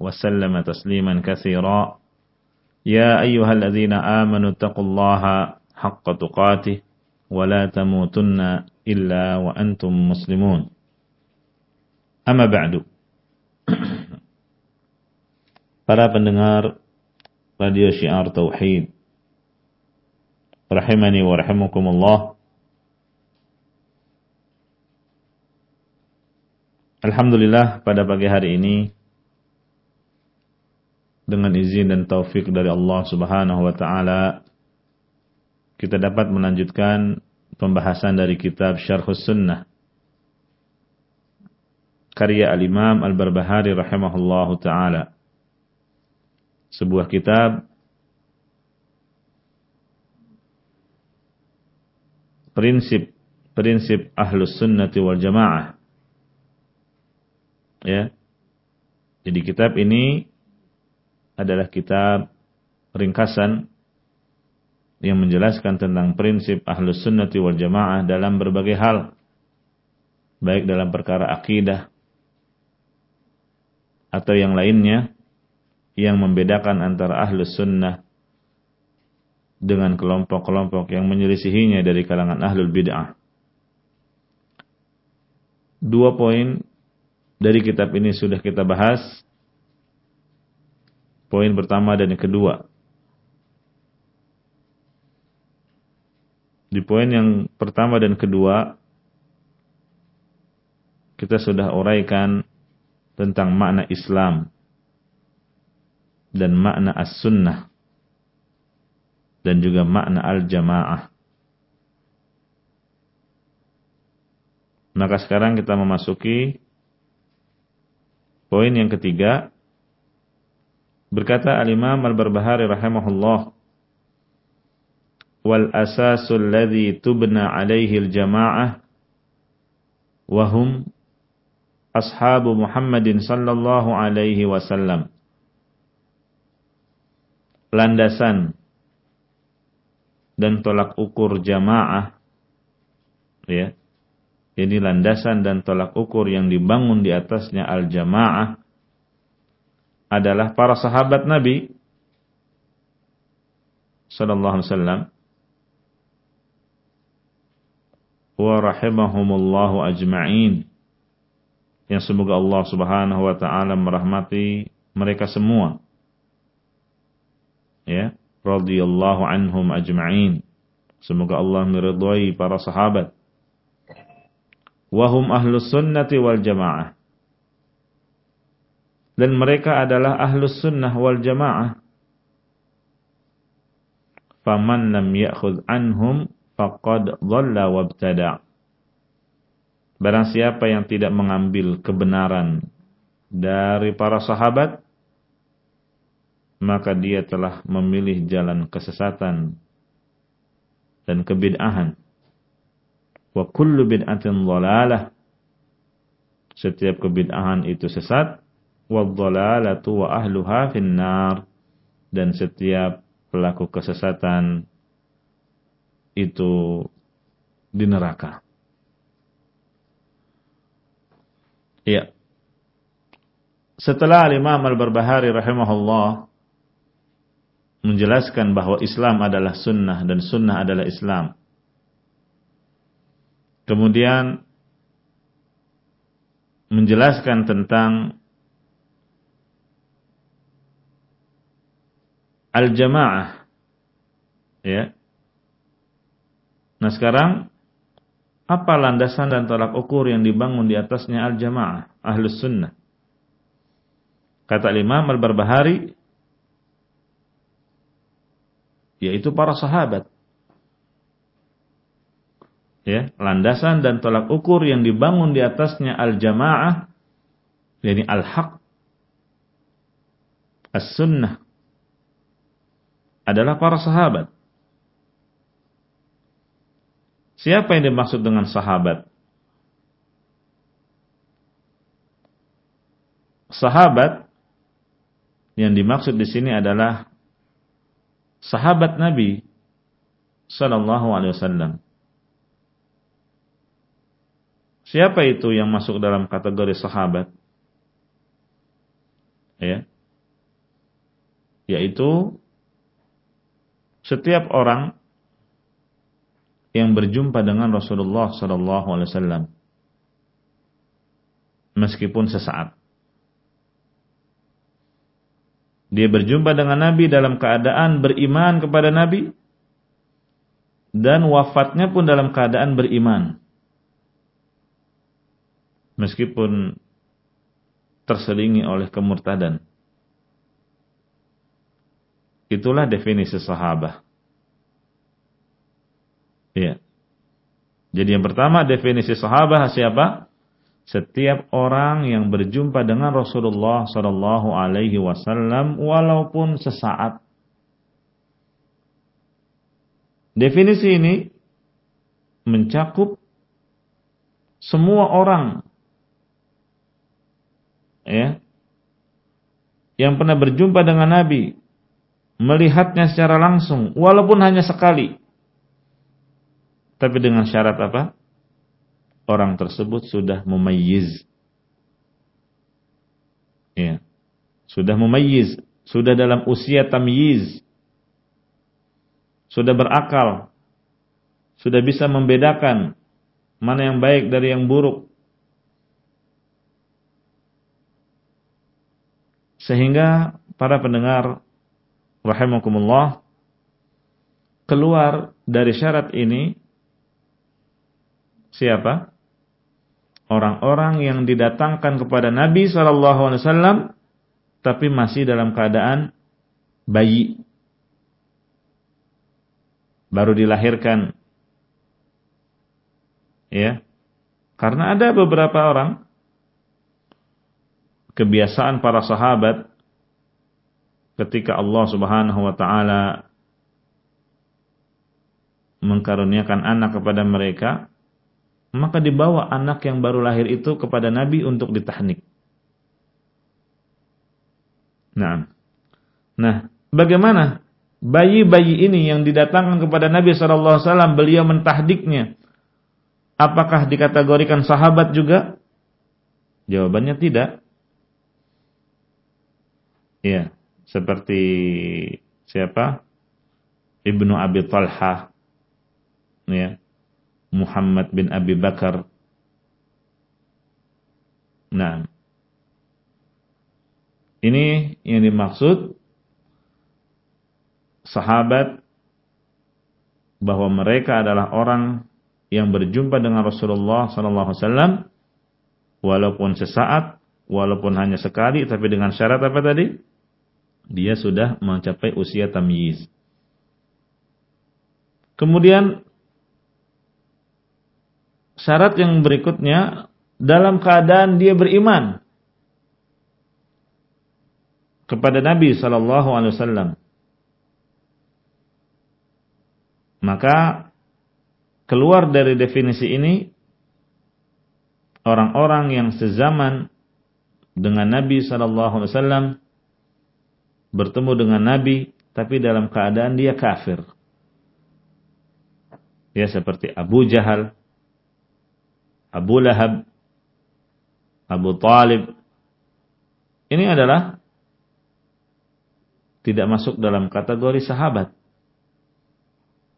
وسلم تسليما كثيرا يا أيها الذين آمنوا اتقوا الله حق تقاته ولا تموتن إلا وأنتم مسلمون أما بعد Para pendengar Radio Syiar Tauhid Rahimani wa rahimakumullah Alhamdulillah pada pagi hari ini dengan izin dan taufik dari Allah Subhanahu wa taala kita dapat melanjutkan pembahasan dari kitab Syarhus Sunnah. Karya Al-Imam Al-Barbahari rahimahullahu taala. Sebuah kitab prinsip-prinsip Ahlus Sunnati wal Jamaah. Ya. Jadi kitab ini adalah kitab ringkasan yang menjelaskan tentang prinsip ahlus sunnati wal jamaah dalam berbagai hal. Baik dalam perkara akidah atau yang lainnya yang membedakan antara ahlus sunnah dengan kelompok-kelompok yang menyelisihinya dari kalangan ahlul bid'ah. Dua poin dari kitab ini sudah kita bahas. Poin pertama dan yang kedua. Di poin yang pertama dan kedua, kita sudah uraikan tentang makna Islam dan makna as-sunnah dan juga makna al-jamaah. Maka sekarang kita memasuki Poin yang ketiga berkata al-Imam Al-Barbahari rahimahullah wal asasul ladzi tubna alaihi al-jama'ah wa hum ashabu Muhammadin sallallahu alaihi wasallam landasan dan tolak ukur jamaah ya ini landasan dan tolak ukur yang dibangun di atasnya al-jamaah adalah para sahabat Nabi sallallahu alaihi wasallam. Wa rahimahumullahu ajma'in. Yang semoga Allah Subhanahu wa taala merahmati mereka semua. Ya radhiyallahu anhum ajma'in. Semoga Allah meridhai para sahabat. Wahum ahlus sunnati wal jamaah. Dan mereka adalah ahlus sunnah wal jamaah. Faman lam ya'khud anhum faqad dhalla wabtada. Barang siapa yang tidak mengambil kebenaran dari para sahabat, maka dia telah memilih jalan kesesatan dan kebid'ahan. Wa kullu bid'atin dhalalah. Setiap kebid'ahan itu sesat. Wa dhalalatu wa ahluha finnar. Dan setiap pelaku kesesatan itu di neraka. Ya. Setelah Imam Al-Barbahari rahimahullah menjelaskan bahwa Islam adalah sunnah dan sunnah adalah Islam. Kemudian menjelaskan tentang al-jamaah. Ya. Nah sekarang apa landasan dan tolak ukur yang dibangun di atasnya al-jamaah, ahlus sunnah? Kata Imam Al-Barbahari, yaitu para sahabat ya, landasan dan tolak ukur yang dibangun di atasnya al-jamaah yakni al-haq as-sunnah adalah para sahabat. Siapa yang dimaksud dengan sahabat? Sahabat yang dimaksud di sini adalah sahabat Nabi sallallahu alaihi wasallam. Siapa itu yang masuk dalam kategori sahabat? Ya. Yaitu setiap orang yang berjumpa dengan Rasulullah wasallam meskipun sesaat. Dia berjumpa dengan Nabi dalam keadaan beriman kepada Nabi dan wafatnya pun dalam keadaan beriman. Meskipun terselingi oleh kemurtadan. Itulah definisi sahabat. Iya. Jadi yang pertama definisi sahabat siapa? Setiap orang yang berjumpa dengan Rasulullah Sallallahu Alaihi Wasallam walaupun sesaat. Definisi ini mencakup semua orang ya yang pernah berjumpa dengan Nabi melihatnya secara langsung walaupun hanya sekali. Tapi dengan syarat apa? Orang tersebut sudah memayyiz ya sudah memayyiz sudah dalam usia tamyiz. Sudah berakal. Sudah bisa membedakan mana yang baik dari yang buruk. Sehingga para pendengar rahimakumullah keluar dari syarat ini siapa? Orang-orang yang didatangkan kepada Nabi wasallam tapi masih dalam keadaan bayi. Baru dilahirkan. Ya. Karena ada beberapa orang kebiasaan para sahabat ketika Allah Subhanahu wa taala mengkaruniakan anak kepada mereka, maka dibawa anak yang baru lahir itu kepada Nabi untuk ditahnik. Nah, nah, bagaimana bayi-bayi ini yang didatangkan kepada Nabi Wasallam beliau mentahdiknya? Apakah dikategorikan sahabat juga? Jawabannya tidak. Ya, seperti siapa? Ibnu Abi Talha ya. Muhammad bin Abi Bakar. Nah. Ini yang dimaksud sahabat bahwa mereka adalah orang yang berjumpa dengan Rasulullah sallallahu alaihi walaupun sesaat, walaupun hanya sekali tapi dengan syarat apa tadi? Dia sudah mencapai usia tamyiz. Kemudian syarat yang berikutnya dalam keadaan dia beriman kepada Nabi sallallahu alaihi wasallam. Maka keluar dari definisi ini orang-orang yang sezaman dengan Nabi sallallahu alaihi wasallam bertemu dengan Nabi tapi dalam keadaan dia kafir. Ya seperti Abu Jahal, Abu Lahab, Abu Talib. Ini adalah tidak masuk dalam kategori sahabat.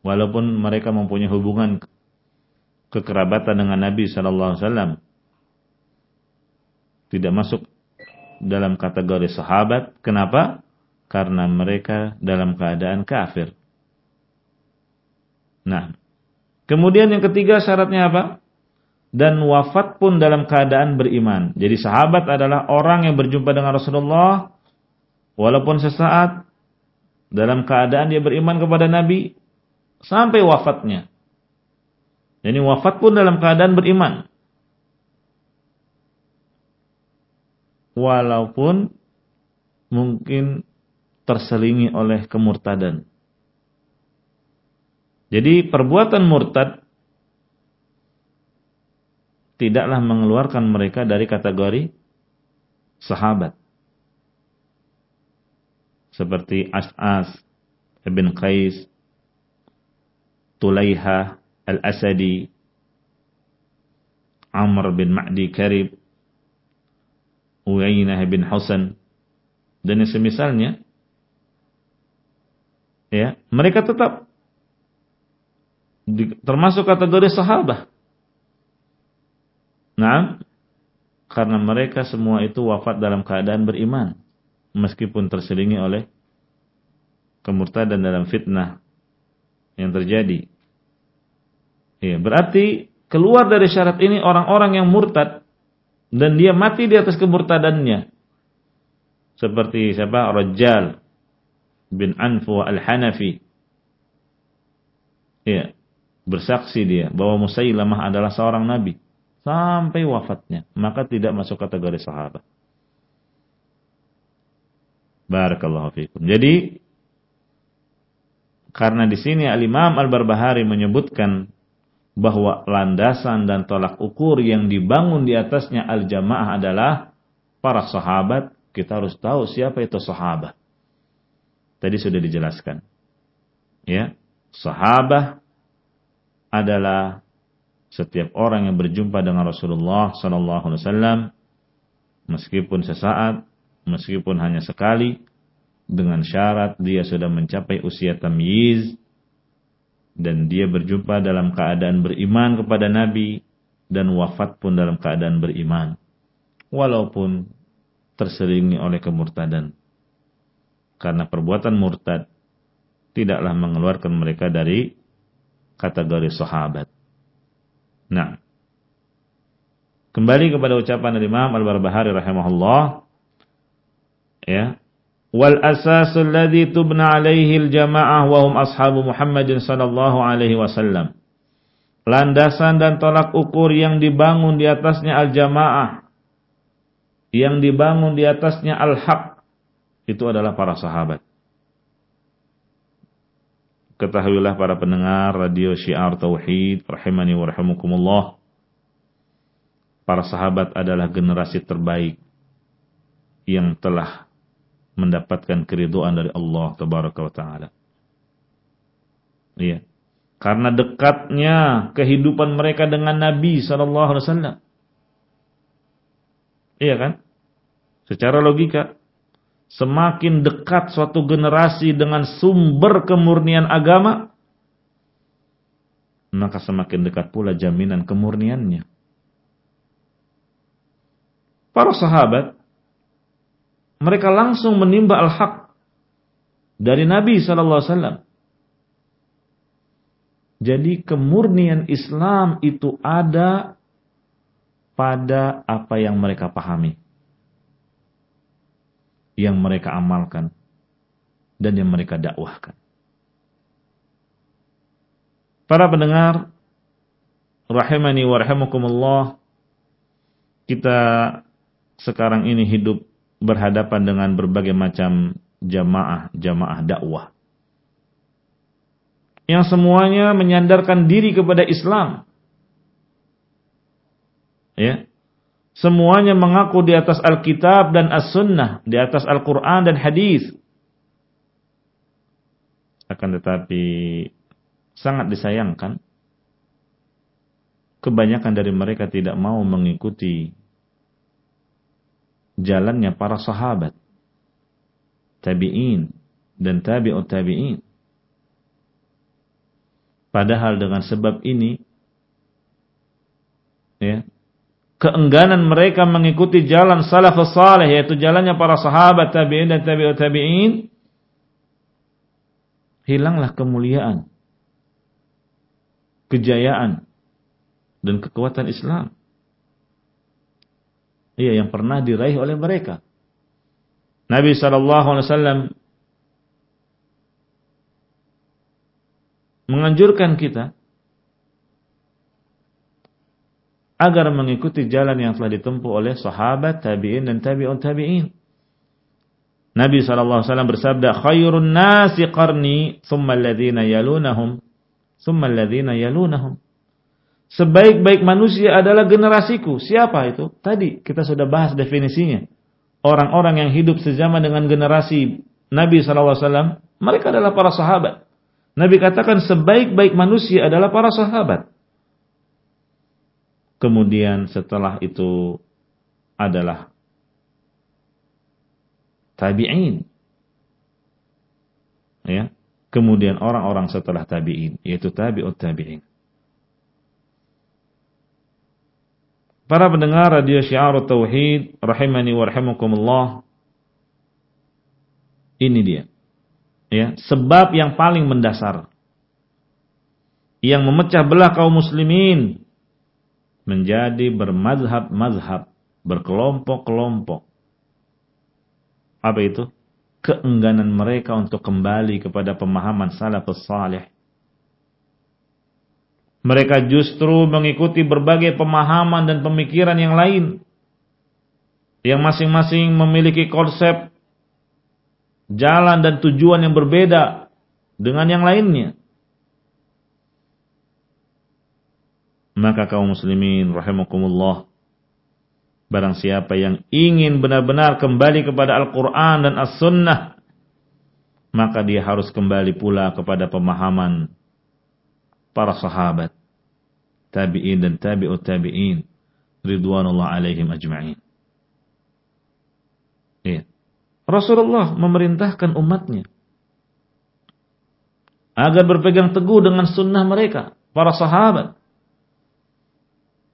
Walaupun mereka mempunyai hubungan kekerabatan dengan Nabi wasallam. Tidak masuk dalam kategori sahabat. Kenapa? Karena mereka dalam keadaan kafir. Nah, kemudian yang ketiga syaratnya apa? Dan wafat pun dalam keadaan beriman. Jadi sahabat adalah orang yang berjumpa dengan Rasulullah walaupun sesaat dalam keadaan dia beriman kepada Nabi sampai wafatnya. Jadi wafat pun dalam keadaan beriman. Walaupun mungkin terselingi oleh kemurtadan. Jadi perbuatan murtad tidaklah mengeluarkan mereka dari kategori sahabat. Seperti As'as Ibn Qais, Tulaiha Al-Asadi, Amr bin Ma'di Karib, Uyainah bin Hasan, dan yang semisalnya, ya, mereka tetap di, termasuk kategori sahabat. Nah, karena mereka semua itu wafat dalam keadaan beriman, meskipun terselingi oleh kemurtadan dalam fitnah yang terjadi. Ya, berarti keluar dari syarat ini orang-orang yang murtad dan dia mati di atas kemurtadannya. Seperti siapa? Rajjal bin Anfu al-Hanafi. Ya, bersaksi dia bahwa Musailamah adalah seorang nabi sampai wafatnya, maka tidak masuk kategori sahabat. Barakallahu fikum. Jadi karena di sini Al-Imam Al-Barbahari menyebutkan bahwa landasan dan tolak ukur yang dibangun di atasnya al-jamaah adalah para sahabat. Kita harus tahu siapa itu sahabat. Tadi sudah dijelaskan. Ya, sahabat adalah setiap orang yang berjumpa dengan Rasulullah sallallahu alaihi wasallam meskipun sesaat, meskipun hanya sekali dengan syarat dia sudah mencapai usia tamyiz dan dia berjumpa dalam keadaan beriman kepada Nabi dan wafat pun dalam keadaan beriman walaupun terseringi oleh kemurtadan karena perbuatan murtad tidaklah mengeluarkan mereka dari kategori sahabat. Nah, kembali kepada ucapan Imam Al-Barbahari rahimahullah ya wal asasul ladzi tubna alaihi al jamaah wa hum ashabu Muhammadin sallallahu alaihi wasallam. Landasan dan tolak ukur yang dibangun di atasnya al jamaah yang dibangun di atasnya al haq itu adalah para sahabat. Ketahuilah para pendengar radio Syiar Tauhid rahimani wa rahimakumullah. Para sahabat adalah generasi terbaik yang telah mendapatkan keriduan dari Allah tabaraka wa taala. Iya. Karena dekatnya kehidupan mereka dengan Nabi sallallahu alaihi wasallam. Iya kan? Secara logika semakin dekat suatu generasi dengan sumber kemurnian agama, maka semakin dekat pula jaminan kemurniannya. Para sahabat mereka langsung menimba al-haq dari Nabi wasallam. Jadi kemurnian Islam itu ada pada apa yang mereka pahami. Yang mereka amalkan dan yang mereka dakwahkan. Para pendengar rahimani wa rahimakumullah kita sekarang ini hidup berhadapan dengan berbagai macam jamaah-jamaah dakwah. Yang semuanya menyandarkan diri kepada Islam. Ya. Semuanya mengaku di atas Alkitab dan As-Sunnah, di atas Al-Quran dan Hadis. Akan tetapi sangat disayangkan kebanyakan dari mereka tidak mau mengikuti jalannya para sahabat, tabi'in dan tabi'ut tabi'in. Padahal dengan sebab ini ya, keengganan mereka mengikuti jalan salafus saleh yaitu jalannya para sahabat tabi'in dan tabi'ut tabi'in hilanglah kemuliaan kejayaan dan kekuatan Islam Iya, yang pernah diraih oleh mereka. Nabi Shallallahu Alaihi Wasallam menganjurkan kita agar mengikuti jalan yang telah ditempuh oleh sahabat, tabi'in dan tabi'un tabi'in. Nabi SAW bersabda, khairun nasi qarni, thumma alladhina yalunahum, thumma alladhina yalunahum. Sebaik-baik manusia adalah generasiku. Siapa itu? Tadi kita sudah bahas definisinya. Orang-orang yang hidup sejaman dengan generasi Nabi SAW, mereka adalah para sahabat. Nabi katakan sebaik-baik manusia adalah para sahabat. Kemudian setelah itu adalah tabi'in. Ya. Kemudian orang-orang setelah tabi'in, yaitu tabi'ut tabi'in. Para pendengar radio Syiar Tauhid rahimani wa rahimakumullah. Ini dia. Ya, sebab yang paling mendasar yang memecah belah kaum muslimin menjadi bermazhab-mazhab, berkelompok-kelompok. Apa itu? Keengganan mereka untuk kembali kepada pemahaman salafus salih. Mereka justru mengikuti berbagai pemahaman dan pemikiran yang lain. Yang masing-masing memiliki konsep, jalan dan tujuan yang berbeda dengan yang lainnya. Maka kaum muslimin rahimakumullah barang siapa yang ingin benar-benar kembali kepada Al-Qur'an dan As-Sunnah maka dia harus kembali pula kepada pemahaman para sahabat, tabi'in dan tabi'ut tabi'in ridwanullah alaihim ajma'in. Ya. Rasulullah memerintahkan umatnya agar berpegang teguh dengan sunnah mereka, para sahabat.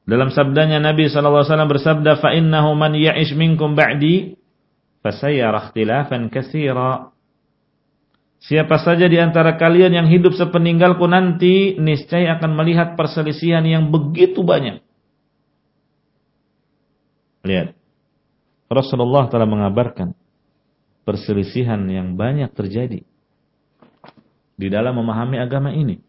Dalam sabdanya Nabi SAW bersabda, فَإِنَّهُ مَنْ يَعِشْ مِنْكُمْ بَعْدِي فَسَيَّرَ اخْتِلَافًا كَثِيرًا Siapa saja di antara kalian yang hidup sepeninggalku nanti, niscaya akan melihat perselisihan yang begitu banyak. Lihat. Rasulullah telah mengabarkan perselisihan yang banyak terjadi di dalam memahami agama ini.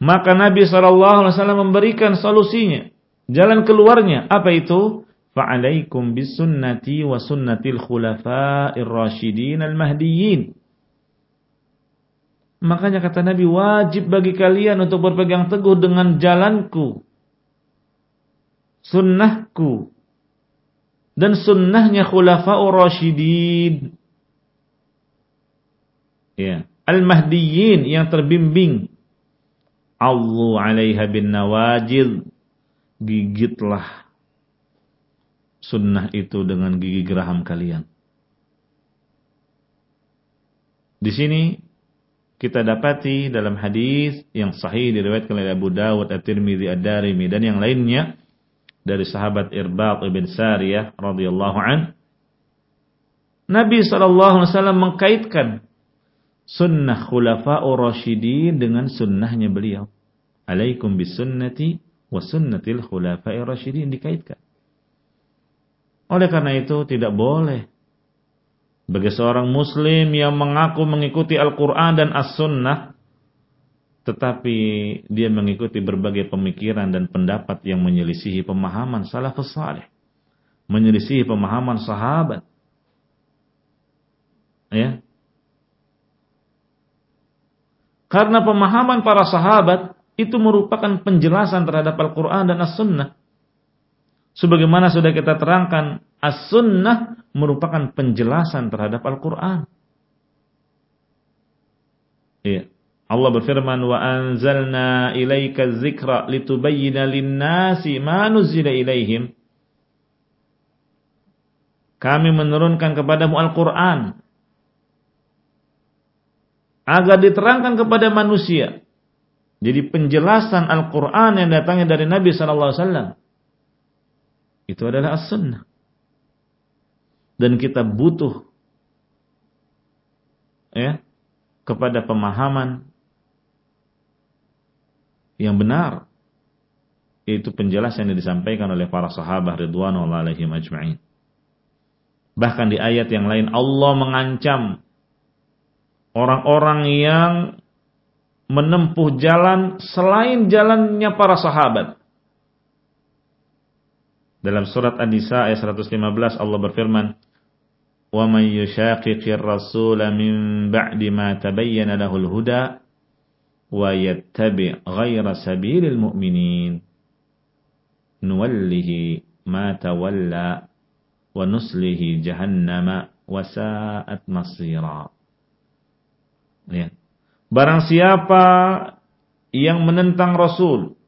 Maka Nabi SAW memberikan solusinya. Jalan keluarnya. Apa itu? Fa'alaikum bisunnati wa sunnatil khulafa'ir rasyidin al-mahdiyyin. Makanya kata Nabi wajib bagi kalian untuk berpegang teguh dengan jalanku. Sunnahku. Dan sunnahnya khulafa'ur rasyidin. Ya. Al-mahdiyyin yang terbimbing Allu alaiha bin nawajid. Gigitlah sunnah itu dengan gigi geraham kalian. Di sini kita dapati dalam hadis yang sahih diriwayatkan oleh Abu Dawud, At-Tirmidzi, Ad-Darimi dan yang lainnya dari sahabat Irbad ibn Sariyah radhiyallahu an Nabi sallallahu alaihi wasallam mengkaitkan sunnah khulafa'ur rasyidin dengan sunnahnya beliau. Alaikum bisunnati wa sunnatil khulafa'ir rasyidin dikaitkan. Oleh karena itu tidak boleh bagi seorang muslim yang mengaku mengikuti Al-Quran dan As-Sunnah tetapi dia mengikuti berbagai pemikiran dan pendapat yang menyelisihi pemahaman salafus salih menyelisihi pemahaman sahabat ya Karena pemahaman para sahabat itu merupakan penjelasan terhadap Al-Quran dan As-Sunnah. Sebagaimana sudah kita terangkan, As-Sunnah merupakan penjelasan terhadap Al-Quran. Iya. Allah berfirman, Wa anzalna ilaika zikra litubayyina linnasi ma nuzila ilaihim. Kami menurunkan kepadamu Al-Quran agar diterangkan kepada manusia. Jadi penjelasan Al-Quran yang datangnya dari Nabi SAW itu adalah as-sunnah. Dan kita butuh ya kepada pemahaman yang benar yaitu penjelasan yang disampaikan oleh para sahabat ridwanullah alaihim ajma'in. Bahkan di ayat yang lain Allah mengancam orang-orang yang menempuh jalan selain jalannya para sahabat. Dalam surat An-Nisa ayat 115 Allah berfirman, "Wa may yushaqiqir rasula min ba'di ma tabayyana lahul huda wa yattabi' ghaira sabilil mu'minin nuwallihi ma tawalla wa nuslihi jahannama wa sa'at masira." Ya. Barang siapa yang menentang Rasul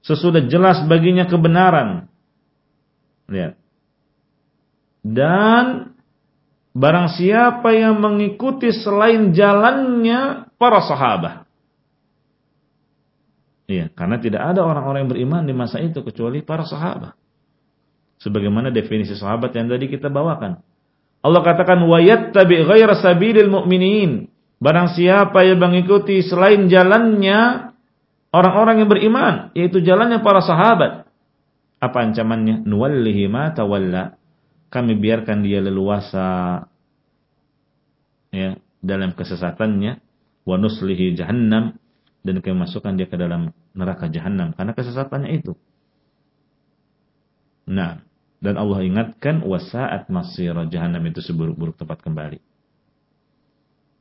sesudah jelas baginya kebenaran lihat dan Barang siapa yang mengikuti selain jalannya para sahabat. Iya, karena tidak ada orang-orang yang beriman di masa itu kecuali para sahabat. Sebagaimana definisi sahabat yang tadi kita bawakan. Allah katakan wayat tabi ghaira sabilil mu'minin. Barang siapa yang mengikuti selain jalannya orang-orang yang beriman, yaitu jalannya para sahabat. Apa ancamannya? Nuwallihi ma tawalla kami biarkan dia leluasa ya dalam kesesatannya wa nuslihi jahannam dan kami masukkan dia ke dalam neraka jahannam karena kesesatannya itu. Nah, dan Allah ingatkan wasaat masira jahannam itu seburuk-buruk tempat kembali.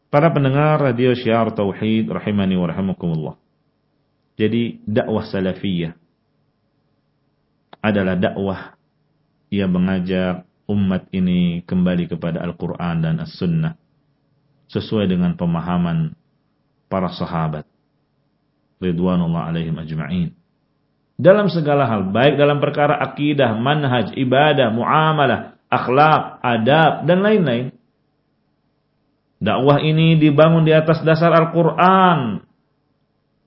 Para pendengar radio Syiar Tauhid rahimani wa rahimakumullah. Jadi dakwah salafiyah adalah dakwah yang mengajak umat ini kembali kepada Al-Quran dan As-Sunnah sesuai dengan pemahaman para sahabat ridwanullah alaihim ajma'in dalam segala hal baik dalam perkara akidah, manhaj, ibadah, muamalah, akhlak, adab dan lain-lain. Dakwah ini dibangun di atas dasar Al-Qur'an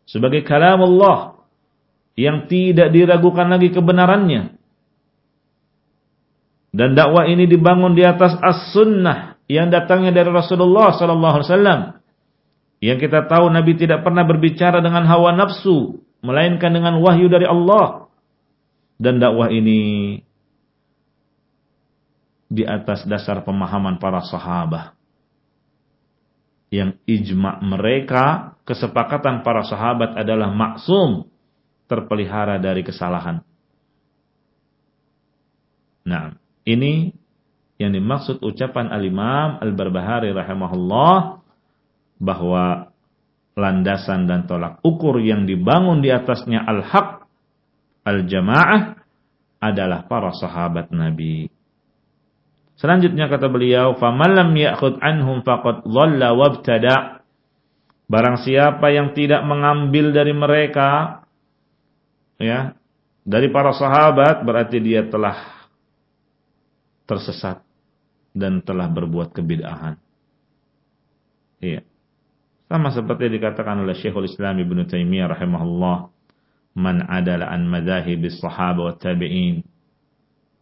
sebagai kalam Allah yang tidak diragukan lagi kebenarannya dan dakwah ini dibangun di atas as-sunnah yang datangnya dari Rasulullah sallallahu alaihi wasallam. Yang kita tahu Nabi tidak pernah berbicara dengan hawa nafsu, melainkan dengan wahyu dari Allah. Dan dakwah ini di atas dasar pemahaman para sahabat. Yang ijma mereka, kesepakatan para sahabat adalah maksum, terpelihara dari kesalahan. Nah, ini yang dimaksud ucapan Al-Imam Al-Barbahari rahimahullah bahwa landasan dan tolak ukur yang dibangun di atasnya al-haq al-jamaah adalah para sahabat Nabi. Selanjutnya kata beliau, "Faman lam ya'khud anhum faqad dhalla wabtada." Barang siapa yang tidak mengambil dari mereka ya, dari para sahabat berarti dia telah tersesat dan telah berbuat kebid'ahan. Iya. Sama seperti dikatakan oleh Syekhul Islam Ibn Taimiyah rahimahullah, "Man adala an madhahib as-sahaba wa tabi'in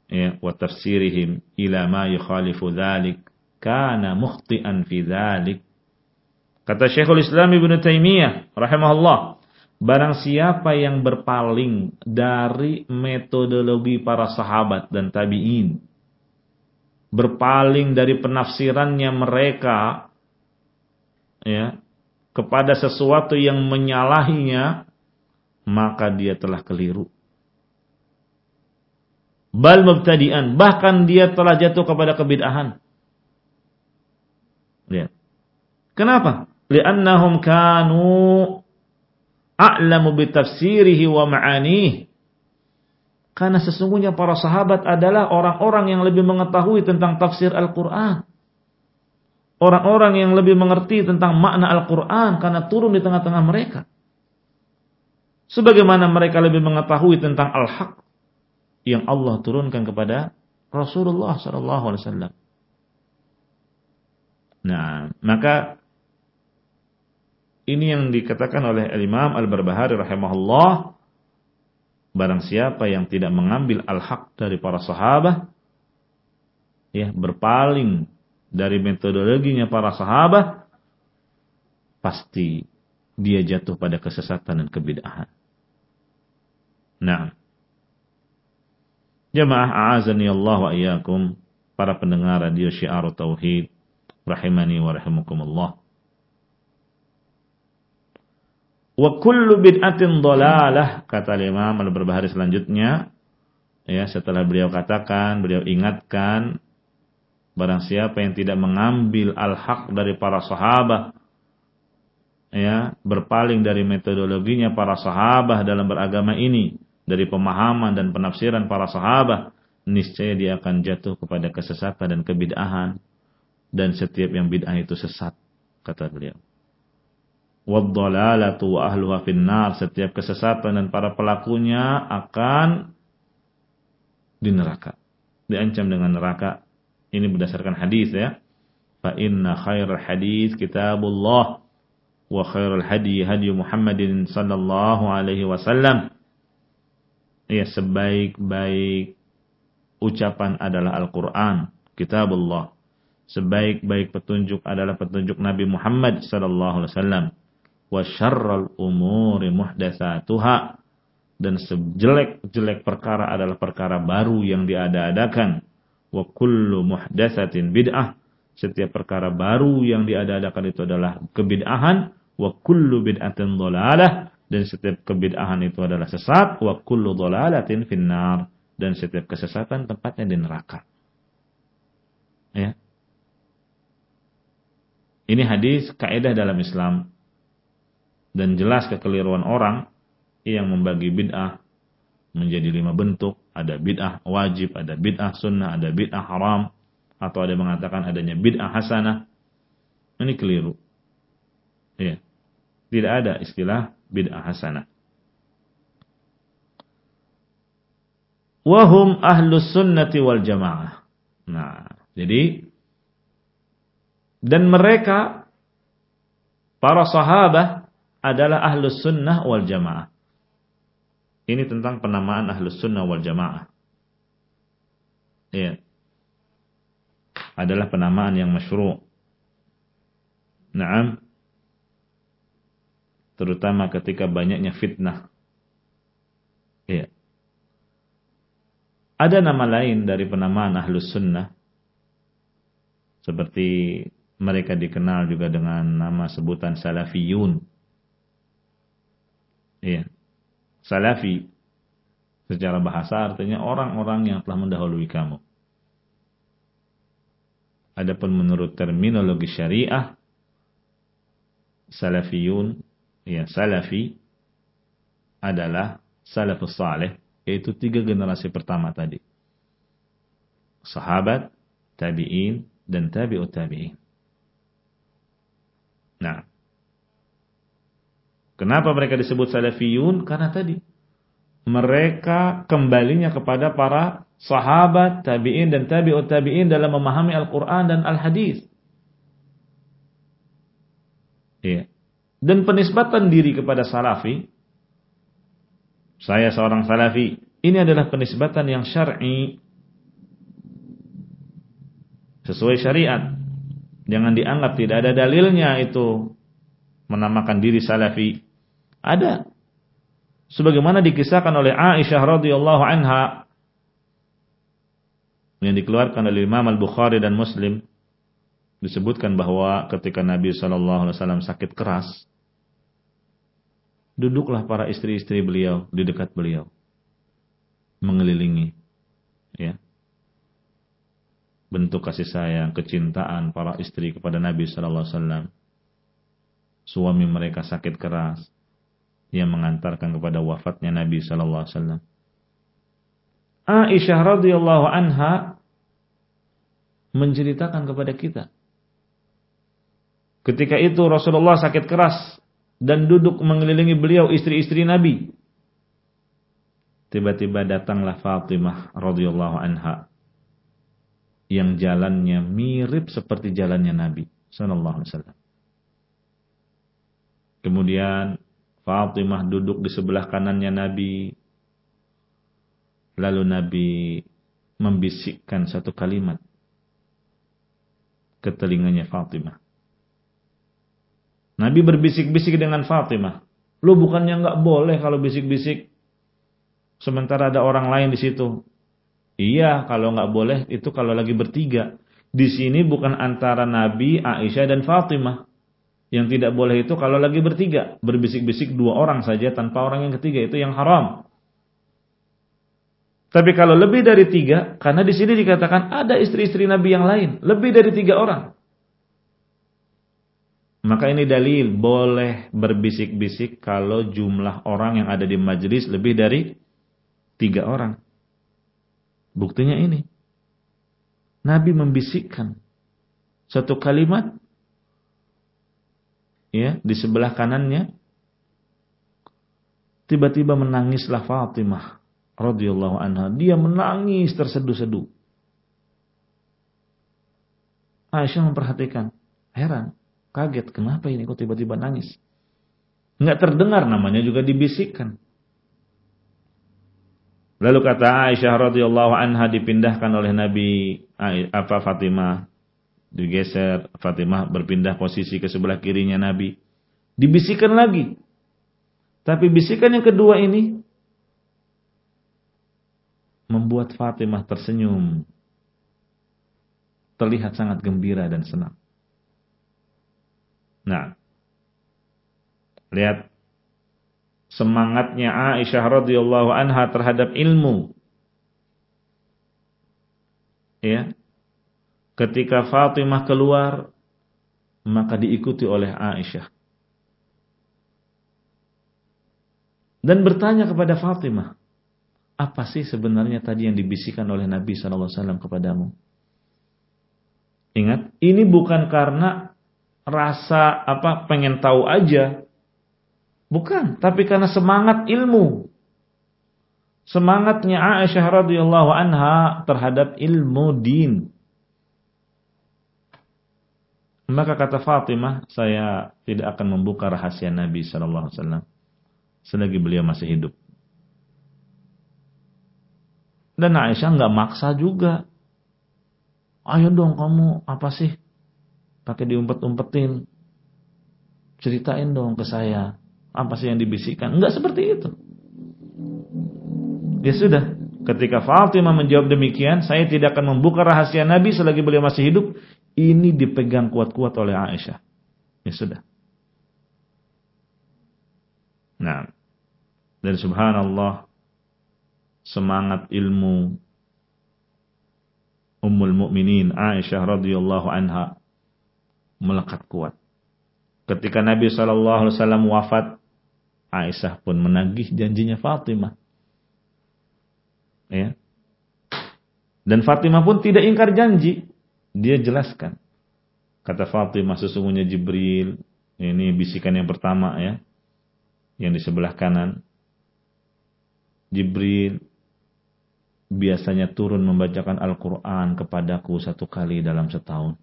ya, wa tafsirihim ila ma yukhalifu dhalik, kana mukhti'an fi dhalik." Kata Syekhul Islam Ibn Taimiyah rahimahullah, barang siapa yang berpaling dari metodologi para sahabat dan tabi'in berpaling dari penafsirannya mereka ya kepada sesuatu yang menyalahinya maka dia telah keliru bal mubtadi'an. Bahkan dia telah jatuh kepada kebid'ahan. Lihat. Kenapa? Li'annahum kanu a'lamu bitafsirihi wa ma'anihi. Karena sesungguhnya para sahabat adalah orang-orang yang lebih mengetahui tentang tafsir Al-Quran. Orang-orang yang lebih mengerti tentang makna Al-Quran karena turun di tengah-tengah mereka. Sebagaimana mereka lebih mengetahui tentang Al-Haq yang Allah turunkan kepada Rasulullah SAW. Nah, maka ini yang dikatakan oleh Imam Al-Barbahari rahimahullah barang siapa yang tidak mengambil al-haq dari para sahabat ya berpaling dari metodologinya para sahabat pasti dia jatuh pada kesesatan dan kebid'ahan. Nah, jemaah a'azani Allah wa iyyakum para pendengar radio Syiar Tauhid rahimani wa rahimakumullah. Wa kullu bid'atin dhalalah kata Imam Al-Barbahari selanjutnya ya setelah beliau katakan, beliau ingatkan Barang siapa yang tidak mengambil al-haq dari para sahabat, ya, berpaling dari metodologinya para sahabat dalam beragama ini, dari pemahaman dan penafsiran para sahabat, niscaya dia akan jatuh kepada kesesatan dan kebid'ahan dan setiap yang bid'ah itu sesat, kata beliau. Waddalalatu wa ahluha finnar, setiap kesesatan dan para pelakunya akan di neraka. Diancam dengan neraka ini berdasarkan hadis ya. Fa inna khairal hadis kitabullah wa khairal hadi hadi Muhammadin sallallahu alaihi wasallam. Ya sebaik-baik ucapan adalah Al-Qur'an, kitabullah. Sebaik-baik petunjuk adalah petunjuk Nabi Muhammad sallallahu alaihi wasallam. Wa syarrul umuri muhdatsatuha. Dan sejelek-jelek perkara adalah perkara baru yang diada-adakan. Wa kullu muhdatsatin bid'ah. Setiap perkara baru yang diadakan itu adalah kebid'ahan. Wa kullu bid'atin dhalalah dan setiap kebid'ahan itu adalah sesat wa kullu dhalalatin finnar dan setiap kesesatan tempatnya di neraka ya ini hadis kaidah dalam Islam dan jelas kekeliruan orang yang membagi bid'ah menjadi lima bentuk. Ada bid'ah wajib, ada bid'ah sunnah, ada bid'ah haram. Atau ada yang mengatakan adanya bid'ah hasanah. Ini keliru. Ya. Tidak ada istilah bid'ah hasanah. Wahum ahlus sunnati wal jamaah. Nah, jadi dan mereka para sahabat adalah ahlus sunnah wal jamaah. Ini tentang penamaan ahlus sunnah wal jamaah. Ya. Adalah penamaan yang masyru'. Naam. Terutama ketika banyaknya fitnah. Ya. Ada nama lain dari penamaan ahlus sunnah. Seperti mereka dikenal juga dengan nama sebutan salafiyun. Iya. Salafi secara bahasa artinya orang-orang yang telah mendahului kamu. Adapun menurut terminologi syariah salafiyun ya salafi adalah salafus saleh yaitu tiga generasi pertama tadi. Sahabat, tabi'in dan tabi'ut tabi'in. Nah, Kenapa mereka disebut salafiyun? Karena tadi mereka kembalinya kepada para sahabat, tabi'in dan tabi'ut tabi'in dalam memahami Al-Qur'an dan Al-Hadis. Iya. Dan penisbatan diri kepada salafi, saya seorang salafi, ini adalah penisbatan yang syar'i sesuai syariat. Jangan dianggap tidak ada dalilnya itu menamakan diri salafi. Ada. Sebagaimana dikisahkan oleh Aisyah radhiyallahu anha yang dikeluarkan oleh Imam Al-Bukhari dan Muslim disebutkan bahwa ketika Nabi sallallahu alaihi wasallam sakit keras duduklah para istri-istri beliau di dekat beliau mengelilingi ya bentuk kasih sayang kecintaan para istri kepada Nabi sallallahu alaihi wasallam suami mereka sakit keras yang mengantarkan kepada wafatnya Nabi sallallahu alaihi wasallam. Aisyah radhiyallahu anha menceritakan kepada kita ketika itu Rasulullah sakit keras dan duduk mengelilingi beliau istri-istri Nabi. Tiba-tiba datanglah Fatimah radhiyallahu anha yang jalannya mirip seperti jalannya Nabi sallallahu alaihi wasallam. Kemudian Fatimah duduk di sebelah kanannya Nabi. Lalu Nabi membisikkan satu kalimat ke telinganya Fatimah. Nabi berbisik-bisik dengan Fatimah. Lu bukannya nggak boleh kalau bisik-bisik. Sementara ada orang lain di situ. Iya, kalau nggak boleh itu kalau lagi bertiga. Di sini bukan antara Nabi, Aisyah dan Fatimah. Yang tidak boleh itu kalau lagi bertiga, berbisik-bisik dua orang saja tanpa orang yang ketiga itu yang haram. Tapi kalau lebih dari tiga, karena di sini dikatakan ada istri-istri Nabi yang lain, lebih dari tiga orang. Maka ini dalil boleh berbisik-bisik kalau jumlah orang yang ada di majelis lebih dari tiga orang. Buktinya ini. Nabi membisikkan satu kalimat ya di sebelah kanannya tiba-tiba menangislah Fatimah radhiyallahu anha. Dia menangis terseduh-seduh. Aisyah memperhatikan, heran, kaget, kenapa ini kok tiba-tiba nangis? Enggak terdengar namanya juga dibisikkan. Lalu kata Aisyah radhiyallahu anha dipindahkan oleh Nabi apa Fatimah digeser Fatimah berpindah posisi ke sebelah kirinya Nabi. Dibisikkan lagi. Tapi bisikan yang kedua ini membuat Fatimah tersenyum. Terlihat sangat gembira dan senang. Nah, lihat semangatnya Aisyah radhiyallahu anha terhadap ilmu. Ya. Ketika Fatimah keluar, maka diikuti oleh Aisyah. Dan bertanya kepada Fatimah, apa sih sebenarnya tadi yang dibisikkan oleh Nabi SAW kepadamu? Ingat, ini bukan karena rasa apa pengen tahu aja. Bukan, tapi karena semangat ilmu. Semangatnya Aisyah radhiyallahu anha terhadap ilmu din. Maka kata Fatimah, saya tidak akan membuka rahasia Nabi sallallahu alaihi selagi beliau masih hidup. Dan Aisyah nggak maksa juga. Ayo dong kamu apa sih? Pakai diumpet-umpetin. Ceritain dong ke saya. Apa sih yang dibisikkan? Enggak seperti itu. Ya sudah. Ketika Fatimah menjawab demikian, saya tidak akan membuka rahasia Nabi selagi beliau masih hidup. Ini dipegang kuat-kuat oleh Aisyah. Ya sudah. Nah, dan subhanallah semangat ilmu Ummul Mukminin Aisyah radhiyallahu anha melekat kuat. Ketika Nabi sallallahu alaihi wasallam wafat, Aisyah pun menagih janjinya Fatimah. Ya. Dan Fatimah pun tidak ingkar janji. Dia jelaskan. Kata Fatimah sesungguhnya Jibril, ini bisikan yang pertama ya. Yang di sebelah kanan. Jibril biasanya turun membacakan Al-Quran kepadaku satu kali dalam setahun.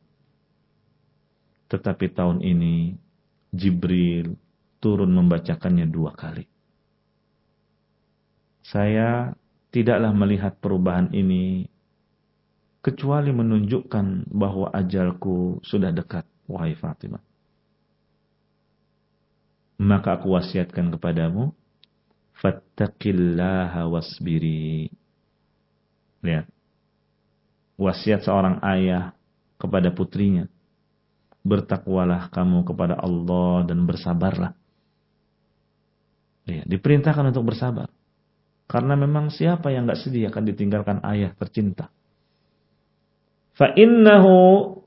Tetapi tahun ini Jibril turun membacakannya dua kali. Saya tidaklah melihat perubahan ini kecuali menunjukkan bahwa ajalku sudah dekat, wahai Fatimah. Maka aku wasiatkan kepadamu, fattaqillaha wasbiri Lihat. Wasiat seorang ayah kepada putrinya. Bertakwalah kamu kepada Allah dan bersabarlah. Lihat, diperintahkan untuk bersabar. Karena memang siapa yang gak sedih akan ditinggalkan ayah tercinta. Fa'innahu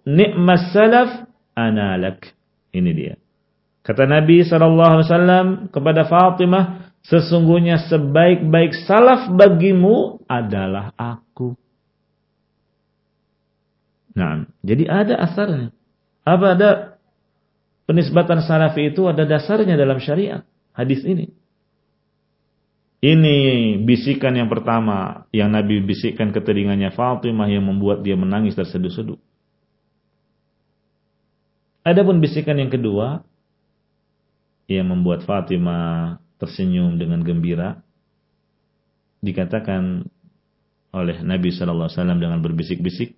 ni'mas salaf analak. Ini dia. Kata Nabi SAW kepada Fatimah, Sesungguhnya sebaik-baik salaf bagimu adalah aku. Nah, jadi ada asarnya. Apa ada penisbatan salafi itu ada dasarnya dalam syariat. Hadis ini. Ini bisikan yang pertama yang Nabi bisikkan ke telinganya Fatimah yang membuat dia menangis terseduh-seduh. Adapun bisikan yang kedua yang membuat Fatimah tersenyum dengan gembira dikatakan oleh Nabi Shallallahu Alaihi Wasallam dengan berbisik-bisik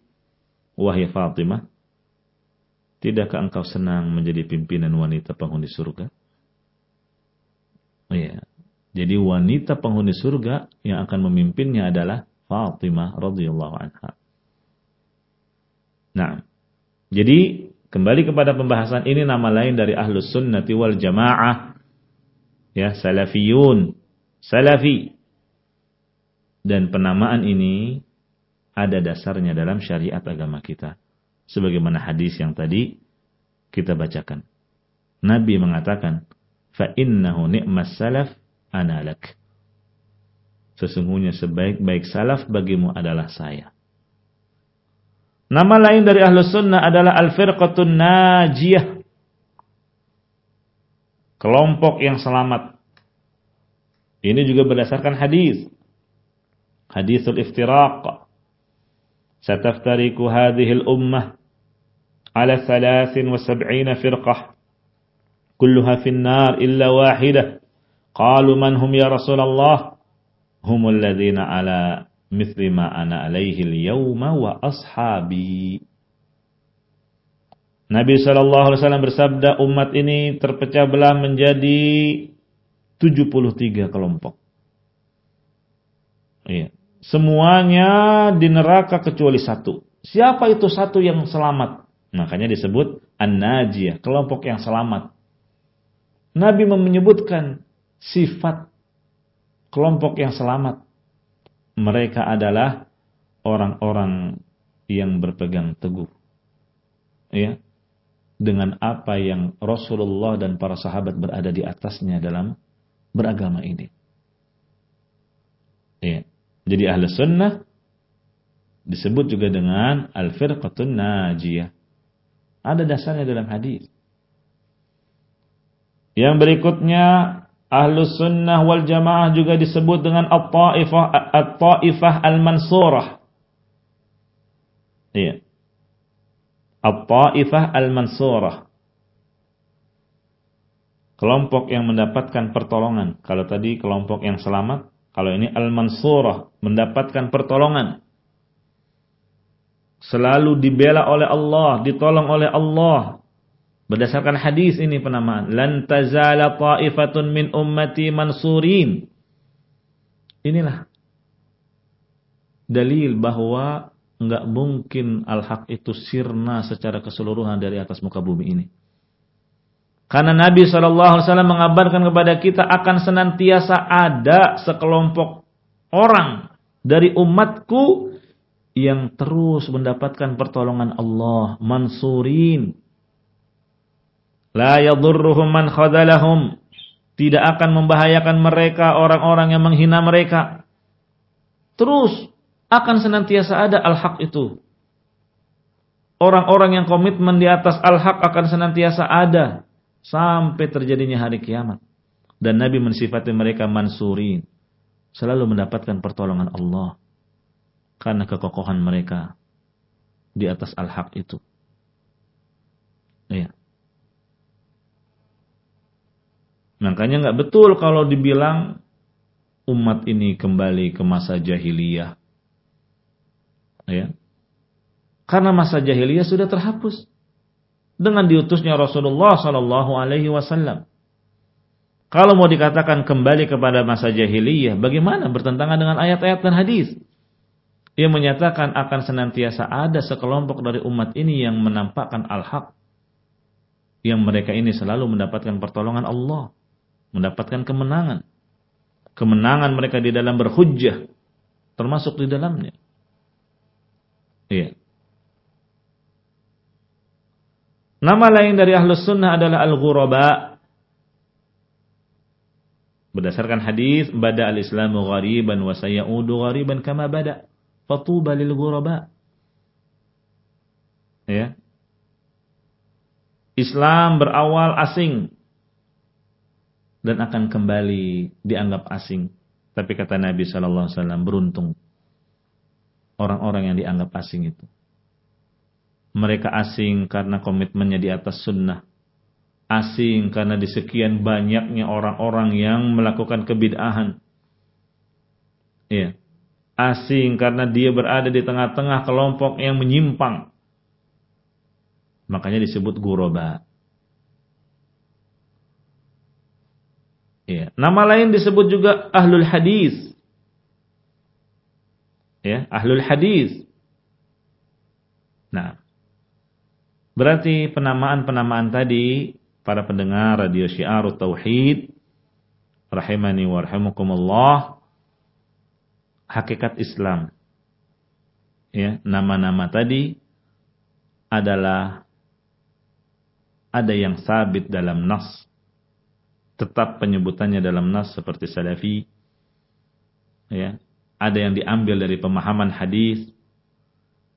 wahai Fatimah tidakkah engkau senang menjadi pimpinan wanita penghuni surga? Oh, ya jadi wanita penghuni surga yang akan memimpinnya adalah Fatimah radhiyallahu anha. Nah jadi kembali kepada pembahasan ini nama lain dari ahlus sunnati wal jamaah. Ya salafiyun. Salafi. Dan penamaan ini ada dasarnya dalam syariat agama kita. Sebagaimana hadis yang tadi kita bacakan. Nabi mengatakan, "Fa innahu ni'mas salaf analak." Sesungguhnya sebaik-baik salaf bagimu adalah saya. Nama lain dari Ahlus Sunnah adalah Al-Firqatun Najiyah. Kelompok yang selamat. Ini juga berdasarkan hadis. Hadisul iftiraq. Sataftariku hadhihi al-ummah ala 73 firqah. Kulluha fi an-nar illa wahidah. Qalu man hum ya Rasulullah? Humul ladzina ala mithli ma ana alaihi al-yawma wa ashabi. Nabi SAW bersabda umat ini terpecah belah menjadi 73 kelompok. Iya. Semuanya di neraka kecuali satu. Siapa itu satu yang selamat? Makanya disebut An-Najiyah, kelompok yang selamat. Nabi menyebutkan sifat kelompok yang selamat mereka adalah orang-orang yang berpegang teguh. Ya. Dengan apa yang Rasulullah dan para sahabat berada di atasnya dalam beragama ini. Ya. Jadi ahli sunnah disebut juga dengan al-firqatun najiyah. Ada dasarnya dalam hadis. Yang berikutnya Ahlus sunnah wal jamaah juga disebut dengan at-ta'ifah at-ta'ifah al-mansurah. Iya. At-ta'ifah al-mansurah. Kelompok yang mendapatkan pertolongan. Kalau tadi kelompok yang selamat, kalau ini al-mansurah, mendapatkan pertolongan. Selalu dibela oleh Allah, ditolong oleh Allah, Berdasarkan hadis ini penamaan. Lan tazala ta'ifatun min ummati mansurin. Inilah dalil bahwa enggak mungkin al-haq itu sirna secara keseluruhan dari atas muka bumi ini. Karena Nabi SAW mengabarkan kepada kita akan senantiasa ada sekelompok orang dari umatku yang terus mendapatkan pertolongan Allah. Mansurin La yadurruhum man khadalahum. Tidak akan membahayakan mereka orang-orang yang menghina mereka. Terus akan senantiasa ada al-haq itu. Orang-orang yang komitmen di atas al-haq akan senantiasa ada sampai terjadinya hari kiamat. Dan Nabi mensifati mereka mansurin. Selalu mendapatkan pertolongan Allah. Karena kekokohan mereka di atas al-haq itu. Iya. Makanya nggak betul kalau dibilang umat ini kembali ke masa jahiliyah. Ya. Karena masa jahiliyah sudah terhapus dengan diutusnya Rasulullah Sallallahu Alaihi Wasallam. Kalau mau dikatakan kembali kepada masa jahiliyah, bagaimana bertentangan dengan ayat-ayat dan hadis? Ia menyatakan akan senantiasa ada sekelompok dari umat ini yang menampakkan al-haq. Yang mereka ini selalu mendapatkan pertolongan Allah mendapatkan kemenangan. Kemenangan mereka di dalam berhujjah termasuk di dalamnya. Iya. Nama lain dari Ahlus Sunnah adalah Al-Ghuraba. Berdasarkan hadis, bada al-Islamu ghariban wa sayaudu ghariban kama bada. Fatuba lil ghuraba. Ya. Islam berawal asing, dan akan kembali dianggap asing. Tapi kata Nabi Shallallahu Alaihi Wasallam beruntung orang-orang yang dianggap asing itu. Mereka asing karena komitmennya di atas sunnah. Asing karena di sekian banyaknya orang-orang yang melakukan kebid'ahan. Iya. Asing karena dia berada di tengah-tengah kelompok yang menyimpang. Makanya disebut guroba. Ya. Nama lain disebut juga ahlul hadis. Ya, ahlul hadis. Nah, berarti penamaan-penamaan tadi para pendengar radio Syiarut Tauhid rahimani wa rahimakumullah hakikat Islam. Ya, nama-nama tadi adalah ada yang sabit dalam nas. Tetap penyebutannya dalam nas seperti salafi. Ya, ada yang diambil dari pemahaman hadis.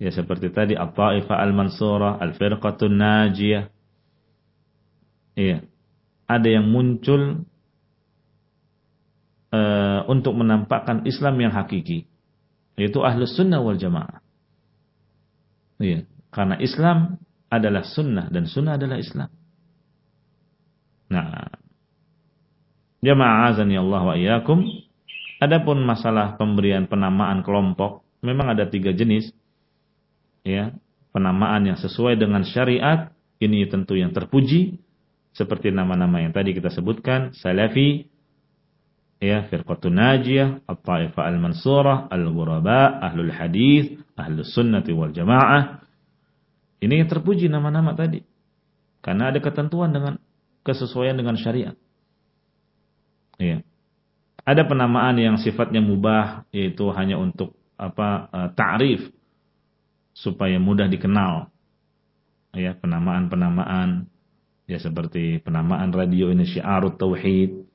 Ya seperti tadi At-Taifah Al-Mansurah, Al-Firqatun Najiyah. Iya. Ada yang muncul uh, untuk menampakkan Islam yang hakiki, yaitu Ahlus Sunnah wal Jamaah. Iya, karena Islam adalah sunnah dan sunnah adalah Islam. Nah, jamaah azan ya Allah wa iyyakum. Adapun masalah pemberian penamaan kelompok, memang ada tiga jenis. Ya, penamaan yang sesuai dengan syariat, ini tentu yang terpuji seperti nama-nama yang tadi kita sebutkan, Salafi, ya firqatun najiyah, at-taifah al-mansurah, al-ghuraba, ahlul hadis, ahlus sunnati wal jamaah. Ini yang terpuji nama-nama tadi. Karena ada ketentuan dengan kesesuaian dengan syariat. Ya. Ada penamaan yang sifatnya mubah yaitu hanya untuk apa uh, ta'rif supaya mudah dikenal. Ya, penamaan-penamaan ya seperti penamaan radio ini syiarut tauhid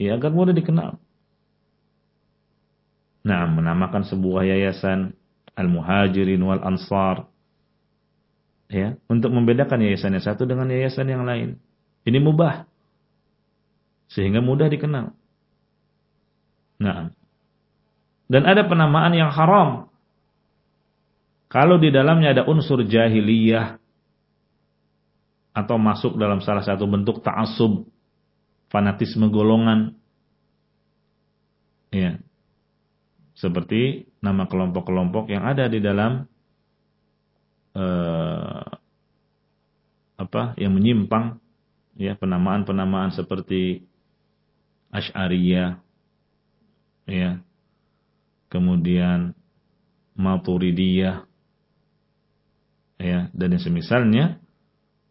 ya agar mudah dikenal. Nah, menamakan sebuah yayasan Al-Muhajirin wal Ansar ya, untuk membedakan yayasan yang satu dengan yayasan yang lain. Ini mubah. Sehingga mudah dikenal. Nah. Dan ada penamaan yang haram. Kalau di dalamnya ada unsur jahiliyah atau masuk dalam salah satu bentuk ta'assub fanatisme golongan. Ya. Seperti nama kelompok-kelompok yang ada di dalam eh, apa yang menyimpang ya penamaan-penamaan seperti Asy'ariyah ya kemudian Maturidiyah ya dan yang semisalnya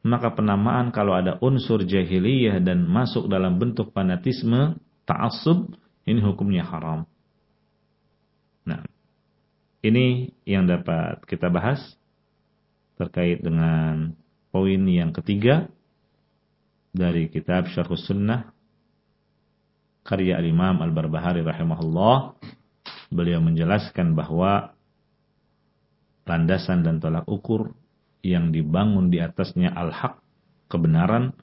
maka penamaan kalau ada unsur jahiliyah dan masuk dalam bentuk fanatisme, ta'assub, ini hukumnya haram. Nah, ini yang dapat kita bahas terkait dengan poin yang ketiga dari kitab Syarhus Sunnah karya Al-Imam Al-Barbahari rahimahullah. Beliau menjelaskan bahwa landasan dan tolak ukur yang dibangun di atasnya al-haq, kebenaran,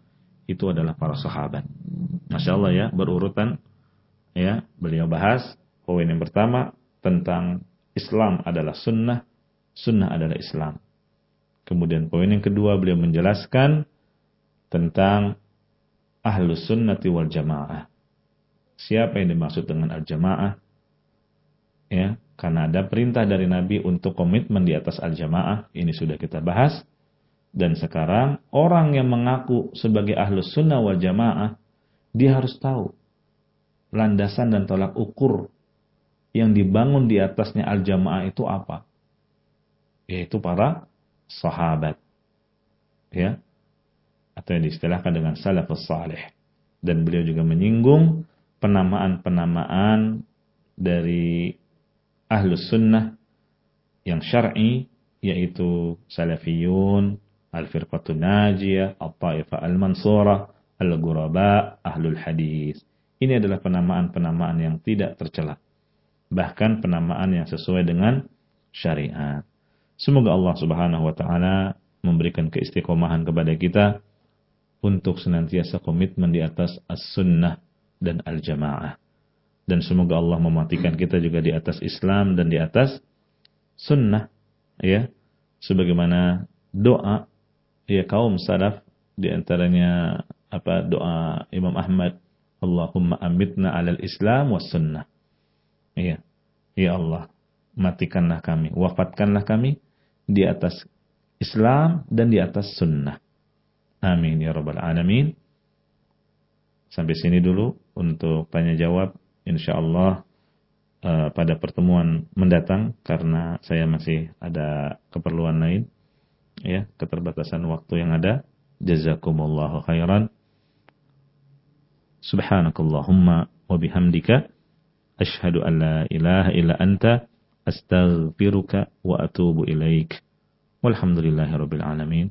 itu adalah para sahabat. Masya Allah ya, berurutan. Ya, beliau bahas poin yang pertama tentang Islam adalah sunnah, sunnah adalah Islam. Kemudian poin yang kedua beliau menjelaskan tentang ahlus sunnati wal jamaah. Siapa yang dimaksud dengan al-jamaah? Ya, karena ada perintah dari Nabi untuk komitmen di atas al-jamaah. Ini sudah kita bahas. Dan sekarang orang yang mengaku sebagai ahlus sunnah wal jamaah. Dia harus tahu. Landasan dan tolak ukur. Yang dibangun di atasnya al-jamaah itu apa? Yaitu para sahabat. Ya. Atau yang diistilahkan dengan salafus salih. Dan beliau juga menyinggung penamaan-penamaan dari ahlus sunnah yang syar'i yaitu salafiyun, al-firqatun najiyah, al-taifah al-mansurah, al-ghuraba, ahlul hadis. Ini adalah penamaan-penamaan yang tidak tercela. Bahkan penamaan yang sesuai dengan syariat. Semoga Allah Subhanahu wa taala memberikan keistiqomahan kepada kita untuk senantiasa komitmen di atas as-sunnah dan al-jamaah dan semoga Allah mematikan kita juga di atas Islam dan di atas sunnah ya. Sebagaimana doa ya kaum salaf di antaranya apa doa Imam Ahmad Allahumma amitna alal Islam was sunnah. Ya ya Allah matikanlah kami wafatkanlah kami di atas Islam dan di atas sunnah. Amin ya rabbal alamin. Sampai sini dulu untuk tanya jawab insyaallah uh, pada pertemuan mendatang karena saya masih ada keperluan lain ya keterbatasan waktu yang ada jazakumullahu khairan subhanakallahumma wa bihamdika Ashhadu an la ilaha illa anta astaghfiruka wa atubu ilaik. Walhamdulillahirabbil alamin.